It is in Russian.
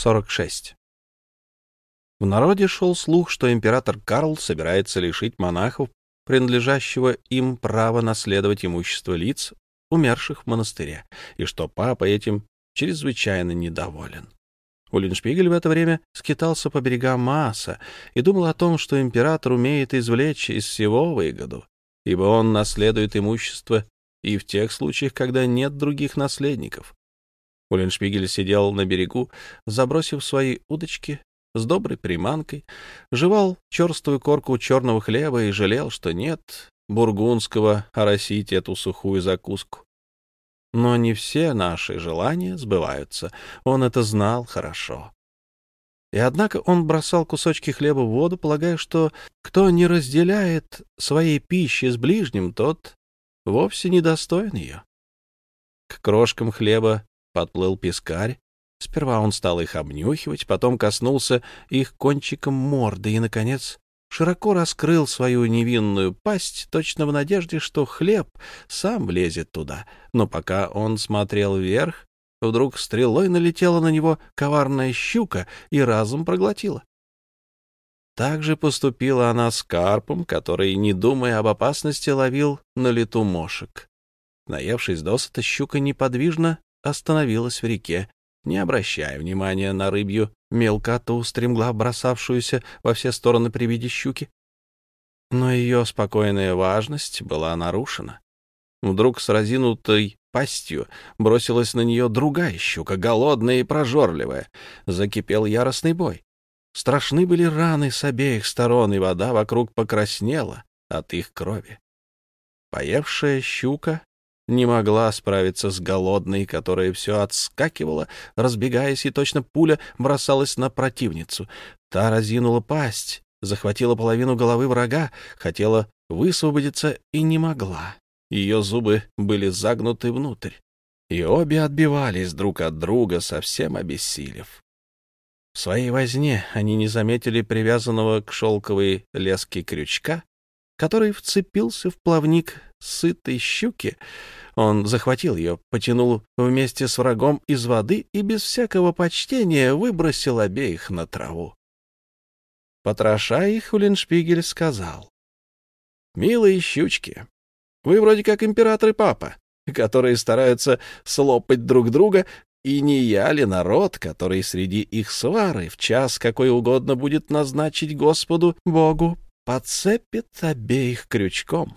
46. В народе шел слух, что император Карл собирается лишить монахов, принадлежащего им права наследовать имущество лиц, умерших в монастыре, и что папа этим чрезвычайно недоволен. Уллиншпигель в это время скитался по берегам Мааса и думал о том, что император умеет извлечь из всего выгоду, ибо он наследует имущество и в тех случаях, когда нет других наследников. Уллиншпигель сидел на берегу, забросив свои удочки с доброй приманкой, жевал черствую корку черного хлеба и жалел, что нет бургундского оросить эту сухую закуску. Но не все наши желания сбываются. Он это знал хорошо. И однако он бросал кусочки хлеба в воду, полагая, что кто не разделяет своей пищи с ближним, тот вовсе не достоин ее. К крошкам хлеба подплыл пескарь. Сперва он стал их обнюхивать, потом коснулся их кончиком морды и, наконец, широко раскрыл свою невинную пасть, точно в надежде, что хлеб сам влезет туда. Но пока он смотрел вверх, вдруг стрелой налетела на него коварная щука и разум проглотила. Так же поступила она с карпом, который, не думая об опасности, ловил на лету мошек. Наевшись досыта, щука неподвижно остановилась в реке, не обращая внимания на рыбью мелкоту, стремглав бросавшуюся во все стороны при виде щуки. Но ее спокойная важность была нарушена. Вдруг с разинутой пастью бросилась на нее другая щука, голодная и прожорливая. Закипел яростный бой. Страшны были раны с обеих сторон, и вода вокруг покраснела от их крови. Поевшая щука не могла справиться с голодной, которая все отскакивала, разбегаясь, и точно пуля бросалась на противницу. Та разинула пасть, захватила половину головы врага, хотела высвободиться и не могла. Ее зубы были загнуты внутрь, и обе отбивались друг от друга, совсем обессилев. В своей возне они не заметили привязанного к шелковой леске крючка, который вцепился в плавник сытой щуки, он захватил ее, потянул вместе с врагом из воды и без всякого почтения выбросил обеих на траву. Потроша их, Уллиншпигель сказал. «Милые щучки, вы вроде как император и папа, которые стараются слопать друг друга, и не я ли народ, который среди их свары в час какой угодно будет назначить Господу Богу, подцепит обеих крючком?»